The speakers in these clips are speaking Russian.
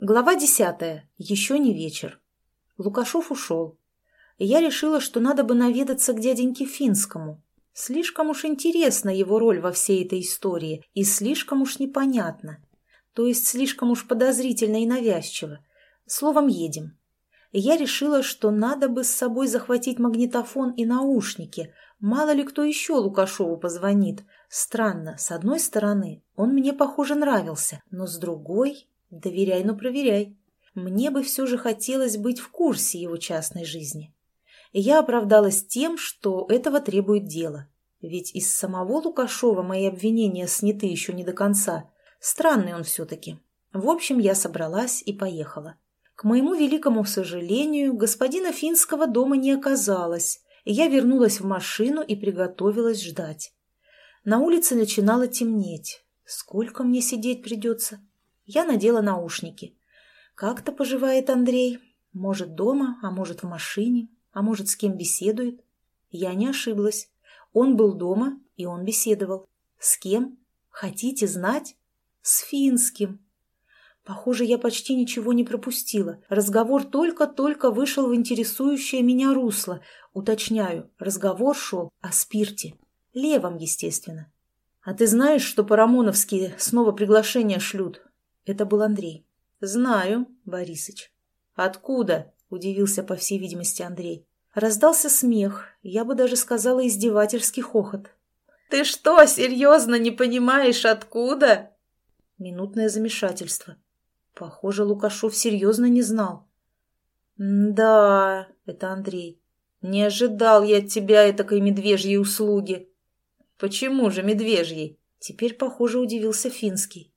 Глава десятая. Еще не вечер. Лукашов ушел. Я решила, что надо бы наведаться к дяденьке Финскому. Слишком уж интересна его роль во всей этой истории и слишком уж непонятно. То есть слишком уж подозрительно и навязчиво. Словом, едем. Я решила, что надо бы с собой захватить магнитофон и наушники. Мало ли кто еще Лукашову позвонит. Странно, с одной стороны, он мне, похоже, нравился, но с другой Доверяй, но проверяй. Мне бы все же хотелось быть в курсе его частной жизни. Я оправдалась тем, что этого требует дело. Ведь из самого Лукашова мои обвинения сняты еще не до конца. Странный он все-таки. В общем, я собралась и поехала. К моему великому сожалению, господина Финского дома не оказалось, я вернулась в машину и приготовилась ждать. На улице начинало темнеть. Сколько мне сидеть придется? Я надела наушники. Как-то поживает Андрей. Может, дома, а может, в машине, а может, с кем беседует. Я не ошиблась. Он был дома, и он беседовал. С кем? Хотите знать? С финским. Похоже, я почти ничего не пропустила. Разговор только-только вышел в интересующее меня русло. Уточняю, разговор шел о спирте. Левом, естественно. А ты знаешь, что по-рамоновски снова приглашение шлют? Это был Андрей. «Знаю, Борисыч». «Откуда?» – удивился, по всей видимости, Андрей. Раздался смех, я бы даже сказала издевательский хохот. «Ты что, серьезно не понимаешь, откуда?» Минутное замешательство. Похоже, Лукашов серьезно не знал. «Да, это Андрей. Не ожидал я от тебя этакой медвежьей услуги». «Почему же медвежьей?» Теперь, похоже, удивился Финский.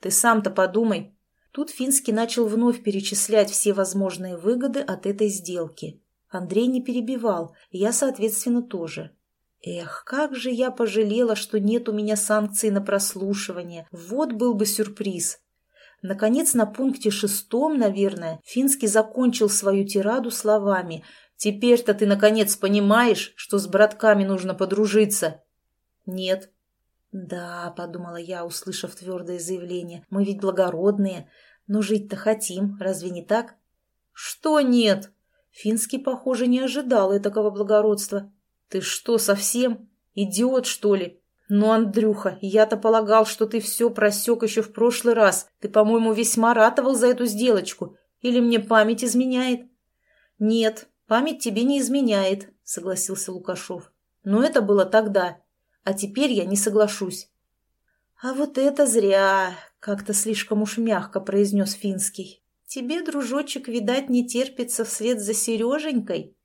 Ты сам-то подумай. Тут Финский начал вновь перечислять все возможные выгоды от этой сделки. Андрей не перебивал, я, соответственно, тоже. Эх, как же я пожалела, что нет у меня санкций на прослушивание. Вот был бы сюрприз. Наконец, на пункте шестом, наверное, Финский закончил свою тираду словами «Теперь-то ты, наконец, понимаешь, что с братками нужно подружиться?» «Нет», «Да», — подумала я, услышав твердое заявление, — «мы ведь благородные, но жить-то хотим, разве не так?» «Что нет?» Финский, похоже, не ожидал этакого благородства. «Ты что, совсем? Идиот, что ли? Ну, Андрюха, я-то полагал, что ты все просек еще в прошлый раз. Ты, по-моему, весьма ратовал за эту сделочку. Или мне память изменяет?» «Нет, память тебе не изменяет», — согласился Лукашов. «Но это было тогда, а теперь я не соглашусь. А вот это зря, как-то слишком уж мягко произнес Финский. Тебе, дружочек, видать, не терпится вслед за Сереженькой.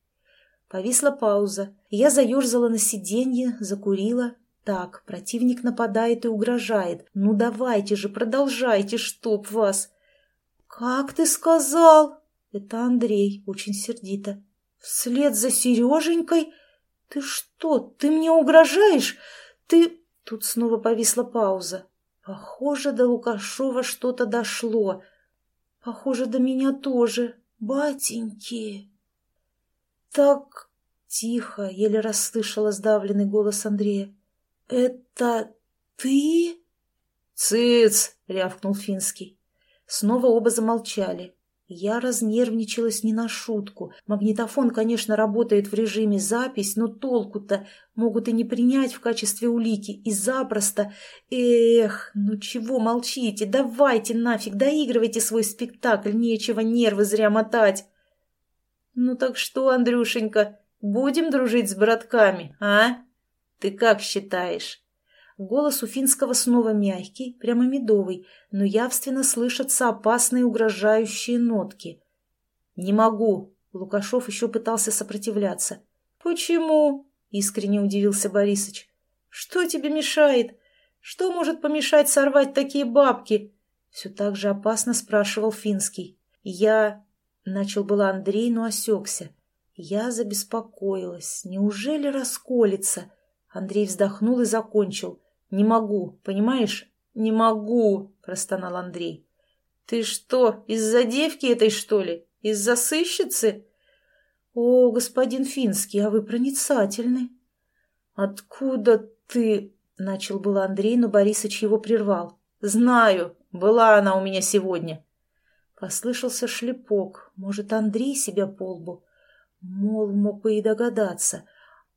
Повисла пауза. Я заерзала на сиденье, закурила. Так, противник нападает и угрожает. Ну давайте же, продолжайте, чтоб вас. Как ты сказал? Это Андрей, очень сердито. Вслед за Сереженькой? «Ты что? Ты мне угрожаешь? Ты...» Тут снова повисла пауза. Похоже, до Лукашова что-то дошло. Похоже, до меня тоже. Батеньки. Так тихо, еле расслышала сдавленный голос Андрея. Это ты? Цыц! рявкнул Финский. Снова оба замолчали. Я разнервничалась не на шутку. Магнитофон, конечно, работает в режиме запись, но толку-то могут и не принять в качестве улики, и запросто. Эх, ну чего молчите, давайте нафиг, доигрывайте свой спектакль, нечего нервы зря мотать. Ну так что, Андрюшенька, будем дружить с братками, а? Ты как считаешь? Голос у финского снова мягкий, прямо медовый, но явственно слышатся опасные угрожающие нотки. «Не могу!» — Лукашов еще пытался сопротивляться. «Почему?» — искренне удивился Борисыч. «Что тебе мешает? Что может помешать сорвать такие бабки?» Все так же опасно спрашивал Финский. «Я...» — начал было Андрей, но осекся. «Я забеспокоилась. Неужели расколется?» Андрей вздохнул и закончил. «Не могу, понимаешь? Не могу!» – простонал Андрей. «Ты что, из-за девки этой, что ли? Из-за сыщицы?» «О, господин Финский, а вы проницательны!» «Откуда ты?» – начал был Андрей, но Борисыч его прервал. «Знаю, была она у меня сегодня». Послышался шлепок. Может, Андрей себя по лбу? Мол, мог бы и догадаться.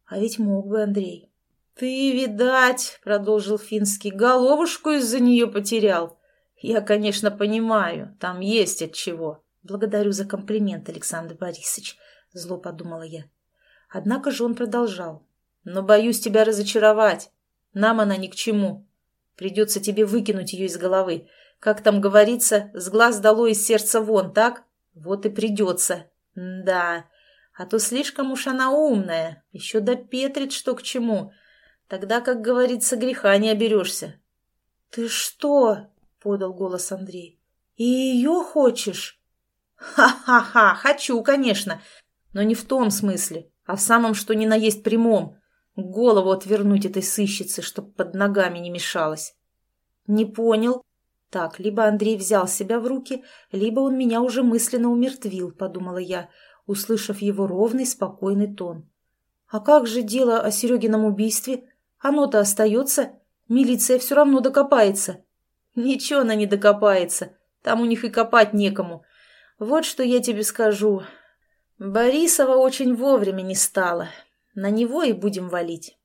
А ведь мог бы Андрей. «Ты, видать, — продолжил Финский, — головушку из-за нее потерял. Я, конечно, понимаю, там есть от чего. Благодарю за комплимент, Александр Борисович, — зло подумала я. Однако же он продолжал. Но боюсь тебя разочаровать. Нам она ни к чему. Придется тебе выкинуть ее из головы. Как там говорится, с глаз дало из сердца вон, так? Вот и придется. да, а то слишком уж она умная, еще допетрит, что к чему. Тогда, как говорится, греха не оберешься. — Ты что? — подал голос Андрей. — И ее хочешь? Ха — хочу, конечно, но не в том смысле, а в самом что ни на есть прямом. Голову отвернуть этой сыщице, чтоб под ногами не мешалась. — Не понял. Так, либо Андрей взял себя в руки, либо он меня уже мысленно умертвил, подумала я, услышав его ровный, спокойный тон. А как же дело о Серегином убийстве? Оно-то остается. Милиция все равно докопается. Ничего она не докопается. Там у них и копать некому. Вот что я тебе скажу. Борисова очень вовремя не стало. На него и будем валить.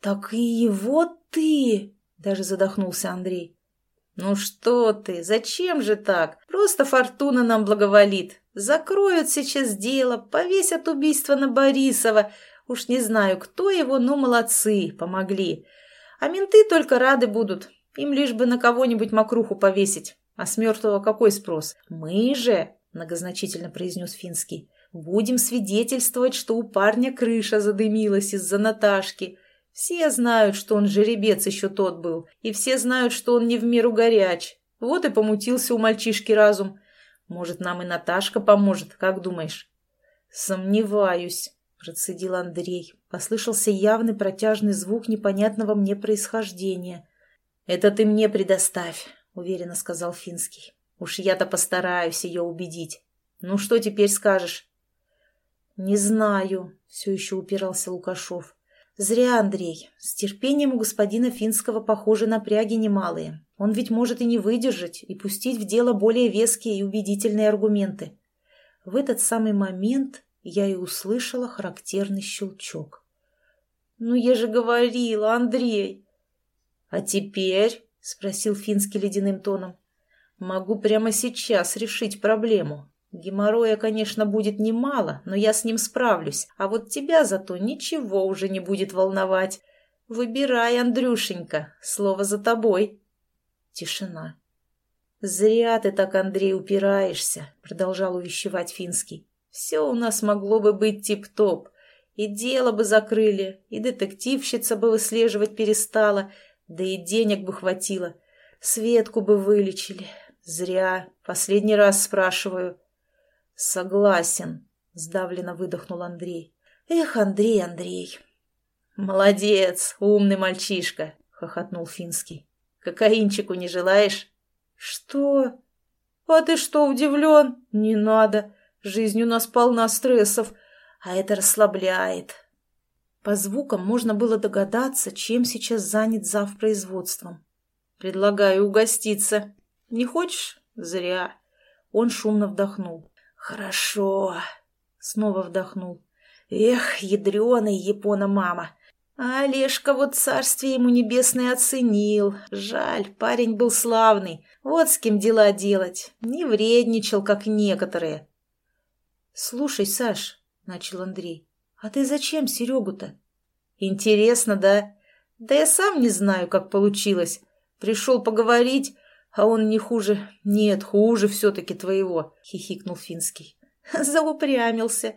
Так и его ты... Даже задохнулся Андрей. «Ну что ты, зачем же так? Просто фортуна нам благоволит. Закроют сейчас дело, повесят убийство на Борисова, Уж не знаю, кто его, но молодцы, помогли. А менты только рады будут. Им лишь бы на кого-нибудь мокруху повесить. А с мертвого какой спрос? Мы же, многозначительно произнес Финский, будем свидетельствовать, что у парня крыша задымилась из-за Наташки. Все знают, что он жеребец еще тот был, и все знают, что он не в меру горяч. Вот и помутился у мальчишки разум. Может, нам и Наташка поможет, как думаешь? Сомневаюсь, Процедил Андрей. Послышался явный протяжный звук непонятного мне происхождения. «Это ты мне предоставь», — уверенно сказал Финский. «Уж я-то постараюсь ее убедить. Ну что теперь скажешь?» «Не знаю», — все еще упирался Лукашов. «Зря, Андрей. С терпением у господина Финского, похоже, напряги немалые. Он ведь может и не выдержать, и пустить в дело более веские и убедительные аргументы». В этот самый момент я и услышала характерный щелчок. «Ну, я же говорила, Андрей!» «А теперь?» — спросил Финский ледяным тоном. «Могу прямо сейчас решить проблему. Геморроя, конечно, будет немало, но я с ним справлюсь, а вот тебя зато ничего уже не будет волновать. Выбирай, Андрюшенька, слово за тобой». Тишина. «Зря ты так, Андрей, упираешься», — продолжал увещевать Финский. Все у нас могло бы быть тип-топ. И дело бы закрыли, и детективщица бы выслеживать перестала, да и денег бы хватило. Светку бы вылечили. Зря. Последний раз спрашиваю. Согласен, сдавленно выдохнул Андрей. Эх, Андрей, Андрей. Молодец, умный мальчишка, хохотнул Финский. Кокаинчику не желаешь? Что? А ты что, удивлен? Не надо. Жизнь у нас полна стрессов, а это расслабляет. По звукам можно было догадаться, чем сейчас занят зав производством. Предлагаю угоститься. Не хочешь? Зря. Он шумно вдохнул. Хорошо. Снова вдохнул. Эх, ядреный Япона-мама. А Олежка вот царствие ему небесное оценил. Жаль, парень был славный. Вот с кем дела делать. Не вредничал, как некоторые. «Слушай, Саш», — начал Андрей, — «а ты зачем Серегу-то?» «Интересно, да? Да я сам не знаю, как получилось. Пришел поговорить, а он не хуже... Нет, хуже все-таки твоего», — хихикнул Финский. Заупрямился.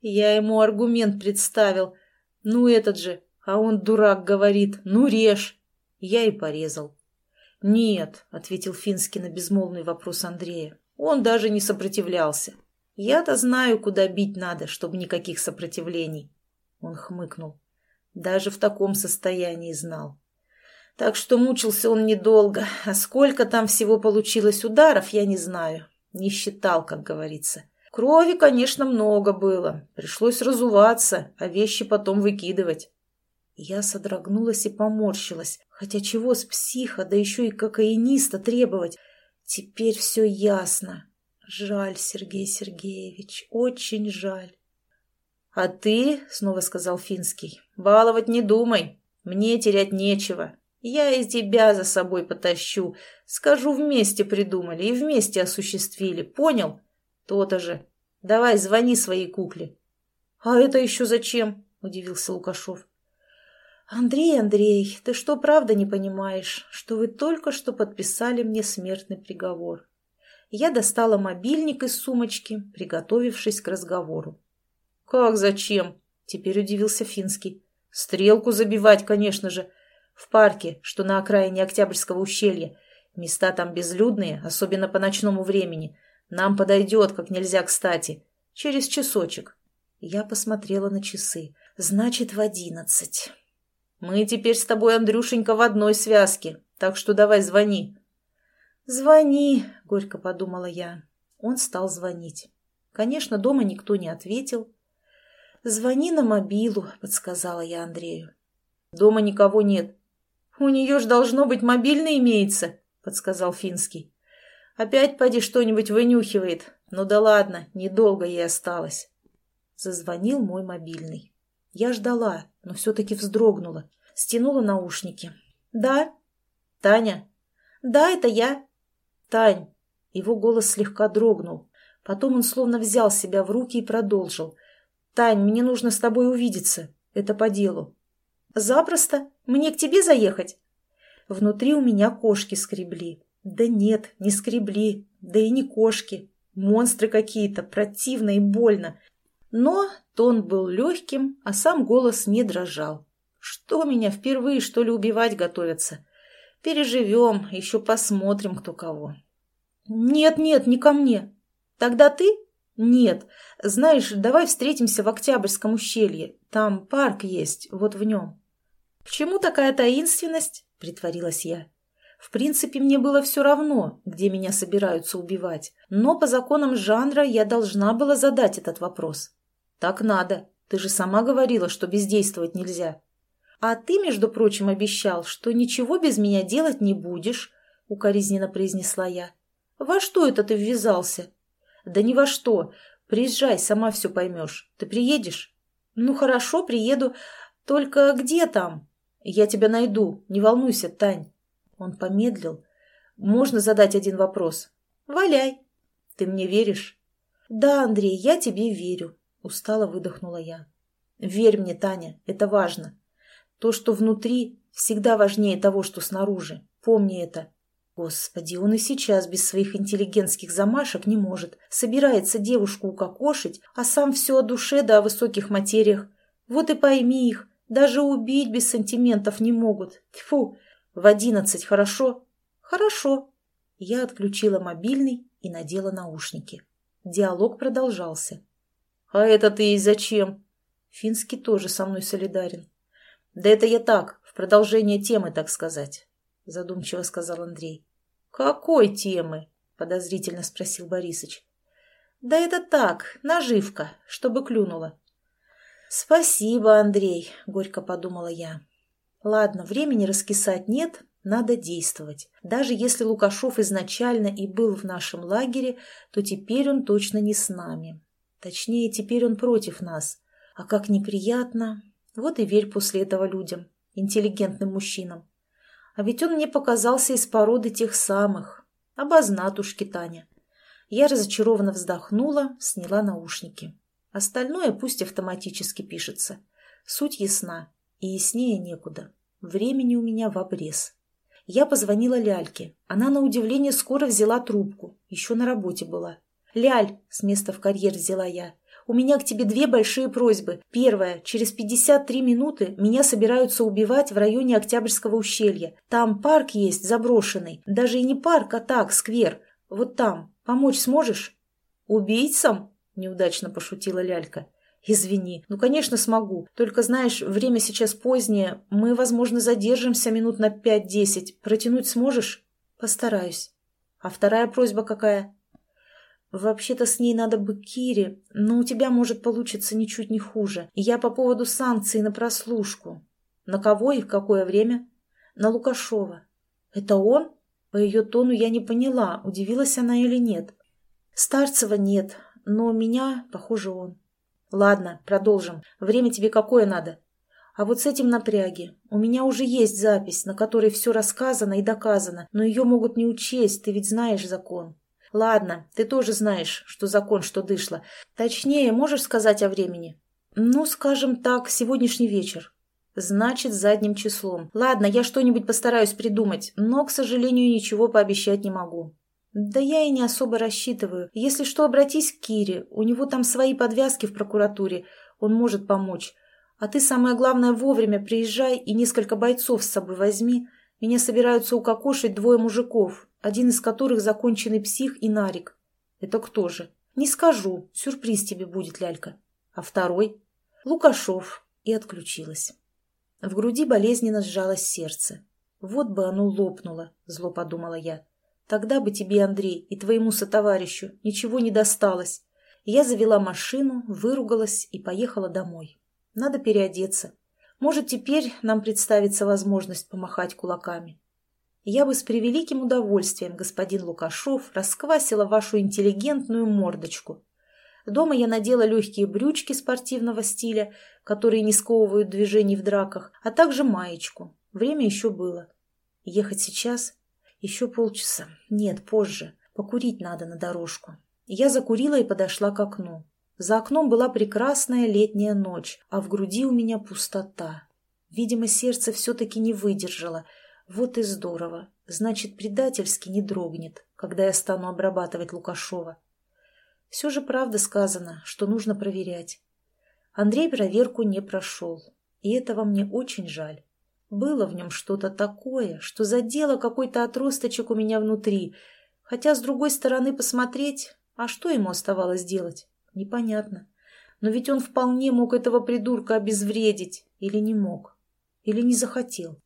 Я ему аргумент представил. Ну, этот же. А он, дурак, говорит, ну, режь. Я и порезал. «Нет», — ответил Финский на безмолвный вопрос Андрея. Он даже не сопротивлялся. Я-то знаю, куда бить надо, чтобы никаких сопротивлений. Он хмыкнул. Даже в таком состоянии знал. Так что мучился он недолго, а сколько там всего получилось ударов, я не знаю. Не считал, как говорится. Крови, конечно, много было. Пришлось разуваться, а вещи потом выкидывать. Я содрогнулась и поморщилась. Хотя чего с психа, да еще и кокаиниста требовать? Теперь все ясно. Жаль, Сергей Сергеевич, очень жаль. «А ты, — снова сказал Финский, — баловать не думай. Мне терять нечего. Я и тебя за собой потащу. Скажу, вместе придумали и вместе осуществили. Понял? То-то же. Давай, звони своей кукле». «А это еще зачем?» — удивился Лукашов. «Андрей, Андрей, ты что, правда не понимаешь, что вы только что подписали мне смертный приговор?» Я достала мобильник из сумочки, приготовившись к разговору. «Как зачем?» — теперь удивился Финский. «Стрелку забивать, конечно же. В парке, что на окраине Октябрьского ущелья. Места там безлюдные, особенно по ночному времени. Нам подойдет, как нельзя кстати. Через часочек». Я посмотрела на часы. «Значит, в одиннадцать». Мы теперь с тобой, Андрюшенька, в одной связке, так что давай звони. Звони, горько подумала я. Он стал звонить. Конечно, дома никто не ответил. Звони на мобилу, подсказала я Андрею. Дома никого нет. У нее ж должно быть мобильный имеется, подсказал Финский. Опять поди что-нибудь вынюхивает. Ну да ладно, недолго ей осталось. Зазвонил мой мобильный. Я ждала, но все-таки вздрогнула. Стянула наушники. «Да?» «Таня?» «Да, это я». «Тань!» Его голос слегка дрогнул. Потом он словно взял себя в руки и продолжил. «Тань, мне нужно с тобой увидеться. Это по делу». «Запросто. Мне к тебе заехать?» Внутри у меня кошки скребли. Да нет, не скребли. Да и не кошки. Монстры какие-то, противно и больно. Но тон был легким, а сам голос не дрожал. Что меня впервые, что ли, убивать готовятся? Переживем, еще посмотрим, кто кого. Нет-нет, не ко мне. Тогда ты? Нет. Знаешь, давай встретимся в Октябрьском ущелье. Там парк есть, вот в нем. К чему такая таинственность? Притворилась я. В принципе, мне было все равно, где меня собираются убивать, но по законам жанра я должна была задать этот вопрос. «Так надо. Ты же сама говорила, что бездействовать нельзя». «А ты, между прочим, обещал, что ничего без меня делать не будешь», — укоризненно произнесла я. «Во что это ты ввязался?» «Да ни во что. Приезжай, сама все поймешь. Ты приедешь?» «Ну, хорошо, приеду. Только где там?» «Я тебя найду. Не волнуйся, Тань». Он помедлил. «Можно задать один вопрос?» «Валяй». «Ты мне веришь?» «Да, Андрей, я тебе верю. Устало выдохнула я. «Верь мне, Таня, это важно. То, что внутри, всегда важнее того, что снаружи. Помни это». Господи, он и сейчас без своих интеллигентских замашек не может. Собирается девушку укокошить, а сам все о душе да о высоких материях. Вот и пойми их. Даже убить без сантиментов не могут. Тьфу! В одиннадцать хорошо? Хорошо. Я отключила мобильный и надела наушники. Диалог продолжался. «А это ты ей зачем?» Финский тоже со мной солидарен. «Да это я так, в продолжение темы, так сказать», — задумчиво сказал Андрей. «Какой темы?» — подозрительно спросил Борисыч. «Да это так, наживка, чтобы клюнула». «Спасибо, Андрей», — горько подумала я. «Ладно, времени раскисать нет, надо действовать. Даже если Лукашов изначально и был в нашем лагере, то теперь он точно не с нами. Точнее, теперь он против нас. А как неприятно. Вот и верь после этого людям, интеллигентным мужчинам. А ведь он мне показался из породы тех самых. Обознатушки Таня. Я разочарованно вздохнула, сняла наушники. Остальное пусть автоматически пишется. Суть ясна, и яснее некуда. Времени у меня в обрез. Я позвонила Ляльке. Она, на удивление, скоро взяла трубку. Еще на работе была. «Ляль», — с места в карьер взяла я, — «у меня к тебе две большие просьбы. Первая. Через 53 минуты меня собираются убивать в районе Октябрьского ущелья. Там парк есть, заброшенный. Даже и не парк, а так, сквер. Вот там. Помочь сможешь?» «Убийцам?» — неудачно пошутила Лялька. «Извини. Ну, конечно, смогу. Только, знаешь, время сейчас позднее. Мы, возможно, задержимся минут на пять-десять. Протянуть сможешь?» «Постараюсь». «А вторая просьба какая?» «Вообще-то с ней надо бы Кире, но у тебя может получиться ничуть не хуже. Я по поводу санкций на прослушку. На кого и в какое время?» «На Лукашова». «Это он?» По ее тону я не поняла, удивилась она или нет. Старцева нет, но меня, похоже, он. Ладно, продолжим. Время тебе какое надо? А вот с этим напряги. У меня уже есть запись, на которой все рассказано и доказано, но ее могут не учесть, ты ведь знаешь закон. Ладно, ты тоже знаешь, что закон, что дышло. Точнее, можешь сказать о времени? Ну, скажем так, сегодняшний вечер. Значит, задним числом. Ладно, я что-нибудь постараюсь придумать, но, к сожалению, ничего пообещать не могу. Да я и не особо рассчитываю. Если что, обратись к Кире. У него там свои подвязки в прокуратуре. Он может помочь. А ты, самое главное, вовремя приезжай и несколько бойцов с собой возьми. Меня собираются укокошить двое мужиков, один из которых законченный псих и нарик. Это кто же? Не скажу. Сюрприз тебе будет, лялька. А второй? Лукашов. И отключилась. В груди болезненно сжалось сердце. Вот бы оно лопнуло, зло подумала я. Тогда бы тебе, Андрей, и твоему сотоварищу ничего не досталось. Я завела машину, выругалась и поехала домой. Надо переодеться. Может, теперь нам представится возможность помахать кулаками. Я бы с превеликим удовольствием, господин Лукашов, расквасила вашу интеллигентную мордочку. Дома я надела легкие брючки спортивного стиля, которые не сковывают движений в драках, а также маечку. Время еще было. Ехать сейчас? Еще полчаса. Нет, позже. Покурить надо на дорожку. Я закурила и подошла к окну. За окном была прекрасная летняя ночь, а в груди у меня пустота. Видимо, сердце все-таки не выдержало. Вот и здорово. Значит, предательски не дрогнет, когда я стану обрабатывать Лукашова. Все же правда сказано, что нужно проверять. Андрей проверку не прошел, и этого мне очень жаль. Было в нем что-то такое, что задело какой-то отросточек у меня внутри, хотя, с другой стороны, посмотреть, а что ему оставалось делать? Непонятно. Но ведь он вполне мог этого придурка обезвредить. Или не мог. Или не захотел.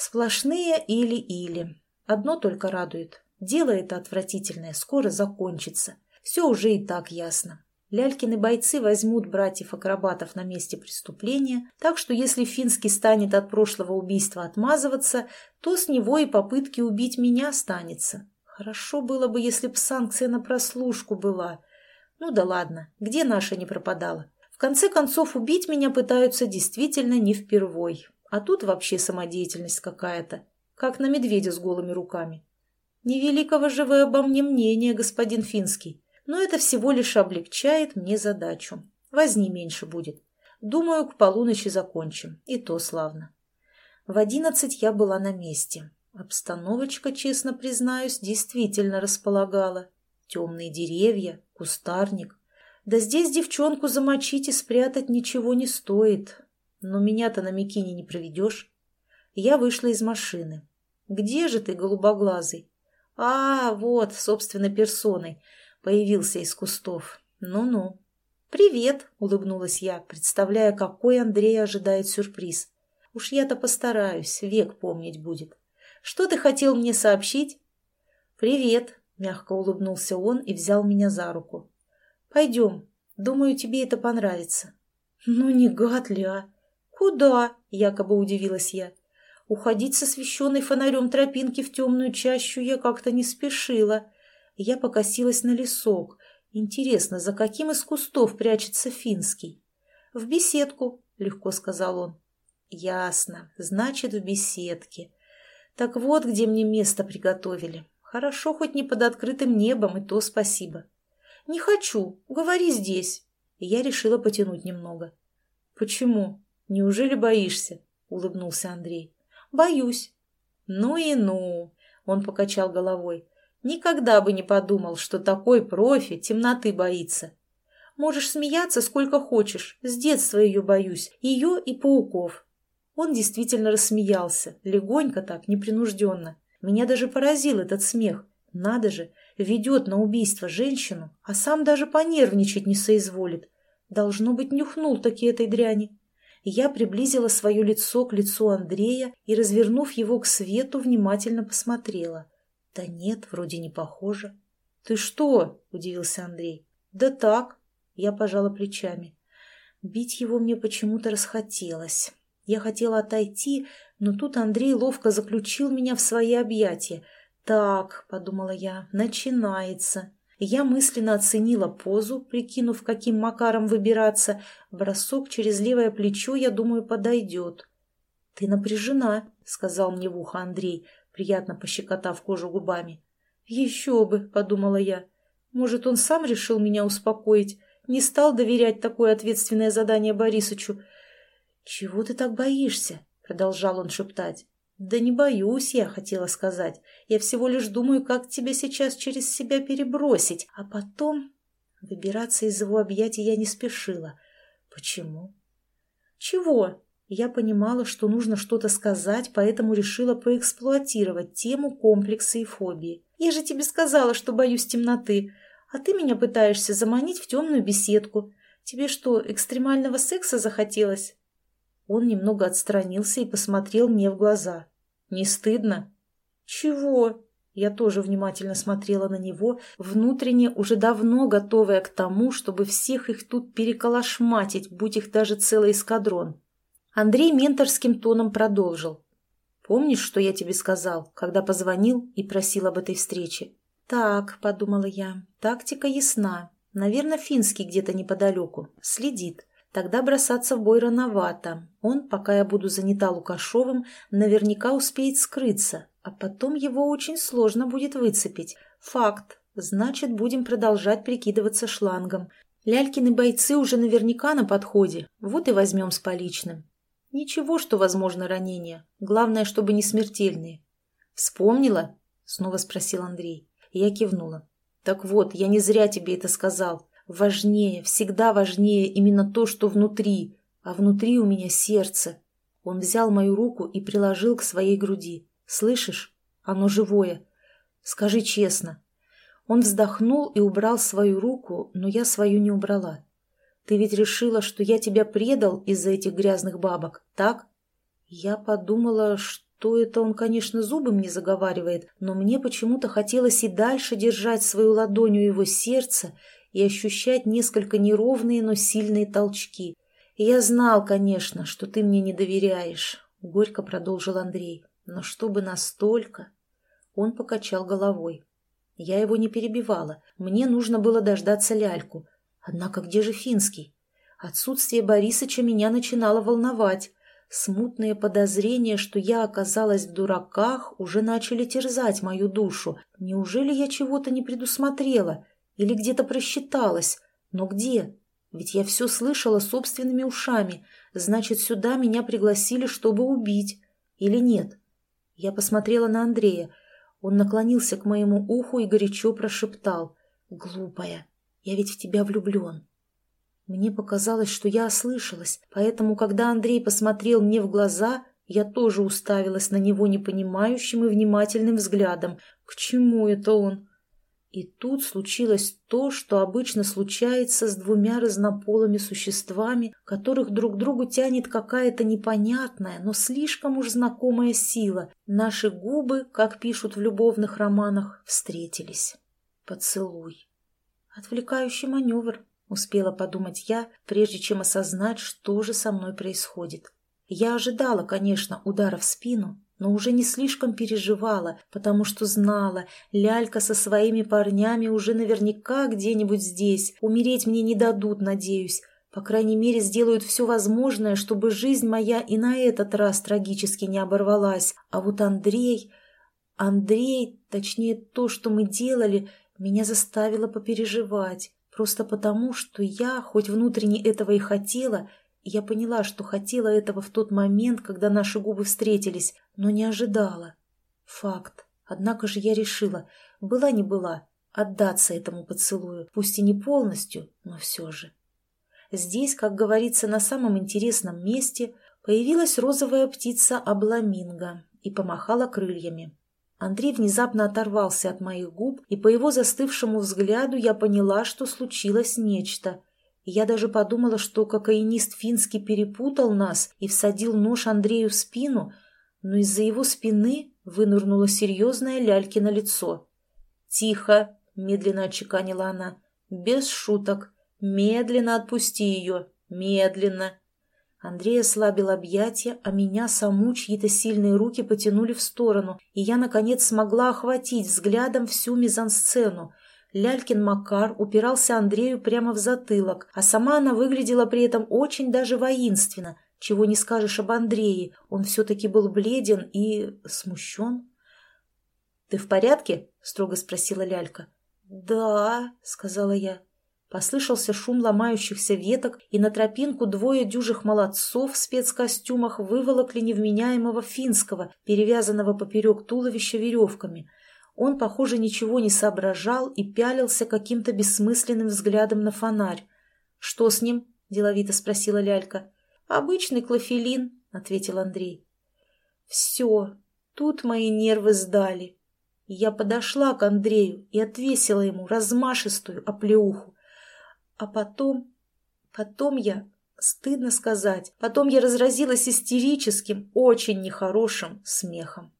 Сплошные или-или. Одно только радует. Дело это отвратительное скоро закончится. Все уже и так ясно. Лялькины бойцы возьмут братьев-акробатов на месте преступления, так что если Финский станет от прошлого убийства отмазываться, то с него и попытки убить меня останется. Хорошо было бы, если б санкция на прослушку была. Ну да ладно, где наша не пропадала? В конце концов, убить меня пытаются действительно не впервой. А тут вообще самодеятельность какая-то. Как на медведя с голыми руками. Невеликого же вы обо мне мнения, господин Финский. Но это всего лишь облегчает мне задачу. Возни меньше будет. Думаю, к полуночи закончим. И то славно. В одиннадцать я была на месте. Обстановочка, честно признаюсь, действительно располагала. Темные деревья, кустарник. Да здесь девчонку замочить и спрятать ничего не стоит. Но меня-то на Микине не проведешь. Я вышла из машины. «Где же ты, голубоглазый?» «А, вот, собственно, персоной. Появился из кустов. Ну-ну». «Привет», — улыбнулась я, представляя, какой Андрей ожидает сюрприз. «Уж я-то постараюсь, век помнить будет. Что ты хотел мне сообщить?» «Привет», Мягко улыбнулся он и взял меня за руку. «Пойдем. Думаю, тебе это понравится». «Ну, не гад ли, а?» «Куда?» — якобы удивилась я. Уходить со освещенной фонарем тропинки в темную чащу я как-то не спешила. Я покосилась на лесок. Интересно, за каким из кустов прячется финский? «В беседку», — легко сказал он. «Ясно. Значит, в беседке. Так вот, где мне место приготовили. Хорошо, хоть не под открытым небом, и то спасибо. Не хочу, говори здесь. Я решила потянуть немного. Почему? Неужели боишься? Улыбнулся Андрей. Боюсь. Ну и ну, он покачал головой. Никогда бы не подумал, что такой профи темноты боится. Можешь смеяться сколько хочешь, с детства ее боюсь, ее и пауков. Он действительно рассмеялся, легонько так, непринужденно. Меня даже поразил этот смех. Надо же, ведет на убийство женщину, а сам даже понервничать не соизволит. Должно быть, нюхнул таки этой дряни. Я приблизила свое лицо к лицу Андрея и, развернув его к свету, внимательно посмотрела. Да нет, вроде не похоже. «Ты что?» – удивился Андрей. «Да так», – я пожала плечами. Бить его мне почему-то расхотелось. Я хотела отойти, но тут Андрей ловко заключил меня в свои объятия. «Так», — подумала я, — «начинается». Я мысленно оценила позу, прикинув, каким макаром выбираться. Бросок через левое плечо, я думаю, подойдет. «Ты напряжена», — сказал мне в ухо Андрей, приятно пощекотав кожу губами. «Еще бы», — подумала я. «Может, он сам решил меня успокоить, не стал доверять такое ответственное задание Борисычу». «Чего ты так боишься?» — продолжал он шептать. «Да не боюсь я», — хотела сказать. «Я всего лишь думаю, как тебя сейчас через себя перебросить, а потом...» Выбираться из его объятий я не спешила. «Почему?» «Чего?» Я понимала, что нужно что-то сказать, поэтому решила поэксплуатировать тему комплекса и фобии. «Я же тебе сказала, что боюсь темноты, а ты меня пытаешься заманить в темную беседку. Тебе что, экстремального секса захотелось?» Он немного отстранился и посмотрел мне в глаза. «Не стыдно?» «Чего?» Я тоже внимательно смотрела на него, внутренне уже давно готовая к тому, чтобы всех их тут переколошматить, будь их даже целый эскадрон. Андрей менторским тоном продолжил. «Помнишь, что я тебе сказал, когда позвонил и просил об этой встрече?» «Так», — подумала я, — «тактика ясна. Наверное, финский где-то неподалеку. Следит. Тогда бросаться в бой рановато. Он, пока я буду занята Лукашовым, наверняка успеет скрыться, а потом его очень сложно будет выцепить. Факт. Значит, будем продолжать прикидываться шлангом. Лялькины бойцы уже наверняка на подходе. Вот и возьмем с поличным. Ничего, что возможно ранение. Главное, чтобы не смертельные. «Вспомнила?» — снова спросил Андрей. Я кивнула. «Так вот, я не зря тебе это сказал. Важнее, всегда важнее именно то, что внутри, а внутри у меня сердце. Он взял мою руку и приложил к своей груди. Слышишь? Оно живое. Скажи честно. Он вздохнул и убрал свою руку, но я свою не убрала. Ты ведь решила, что я тебя предал из-за этих грязных бабок, так? Я подумала, что это он, конечно, зубы мне заговаривает, но мне почему-то хотелось и дальше держать свою ладонь у его сердца и ощущать несколько неровные, но сильные толчки. «Я знал, конечно, что ты мне не доверяешь», — горько продолжил Андрей. «Но чтобы настолько...» Он покачал головой. Я его не перебивала. Мне нужно было дождаться ляльку. Однако где же Финский? Отсутствие Борисыча меня начинало волновать. Смутные подозрения, что я оказалась в дураках, уже начали терзать мою душу. Неужели я чего-то не предусмотрела? Или где-то просчиталась. Но где? Ведь я все слышала собственными ушами. Значит, сюда меня пригласили, чтобы убить. Или нет? Я посмотрела на Андрея. Он наклонился к моему уху и горячо прошептал. «Глупая, я ведь в тебя влюблен». Мне показалось, что я ослышалась, поэтому, когда Андрей посмотрел мне в глаза, я тоже уставилась на него непонимающим и внимательным взглядом. К чему это он? И тут случилось то, что обычно случается с двумя разнополыми существами, которых друг другу тянет какая-то непонятная, но слишком уж знакомая сила. Наши губы, как пишут в любовных романах, встретились. Поцелуй. Отвлекающий маневр, успела подумать я, прежде чем осознать, что же со мной происходит. Я ожидала, конечно, удара в спину, но уже не слишком переживала, потому что знала, лялька со своими парнями уже наверняка где-нибудь здесь. Умереть мне не дадут, надеюсь. По крайней мере, сделают все возможное, чтобы жизнь моя и на этот раз трагически не оборвалась. А вот Андрей... Андрей, точнее то, что мы делали, меня заставило попереживать. Просто потому, что я, хоть внутренне этого и хотела, я поняла, что хотела этого в тот момент, когда наши губы встретились, но не ожидала. Факт. Однако же я решила, была не была, отдаться этому поцелую, пусть и не полностью, но все же. Здесь, как говорится, на самом интересном месте появилась розовая птица Абламинго и помахала крыльями. Андрей внезапно оторвался от моих губ, и по его застывшему взгляду я поняла, что случилось нечто – я даже подумала, что кокаинист финский перепутал нас и всадил нож Андрею в спину, но из-за его спины вынырнуло серьезное лялькино лицо. «Тихо!» — медленно отчеканила она. «Без шуток. Медленно отпусти ее. Медленно!» Андрей ослабил объятия, а меня саму чьи-то сильные руки потянули в сторону, и я, наконец, смогла охватить взглядом всю мизансцену. Лялькин Макар упирался Андрею прямо в затылок, а сама она выглядела при этом очень даже воинственно. Чего не скажешь об Андрее, он все-таки был бледен и смущен. «Ты в порядке?» — строго спросила Лялька. «Да», — сказала я. Послышался шум ломающихся веток, и на тропинку двое дюжих молодцов в спецкостюмах выволокли невменяемого финского, перевязанного поперек туловища веревками. Он, похоже, ничего не соображал и пялился каким-то бессмысленным взглядом на фонарь. «Что с ним?» – деловито спросила Лялька. «Обычный клофелин», – ответил Андрей. «Все, тут мои нервы сдали». Я подошла к Андрею и отвесила ему размашистую оплеуху. А потом... Потом я... Стыдно сказать. Потом я разразилась истерическим, очень нехорошим смехом.